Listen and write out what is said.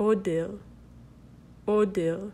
oder oder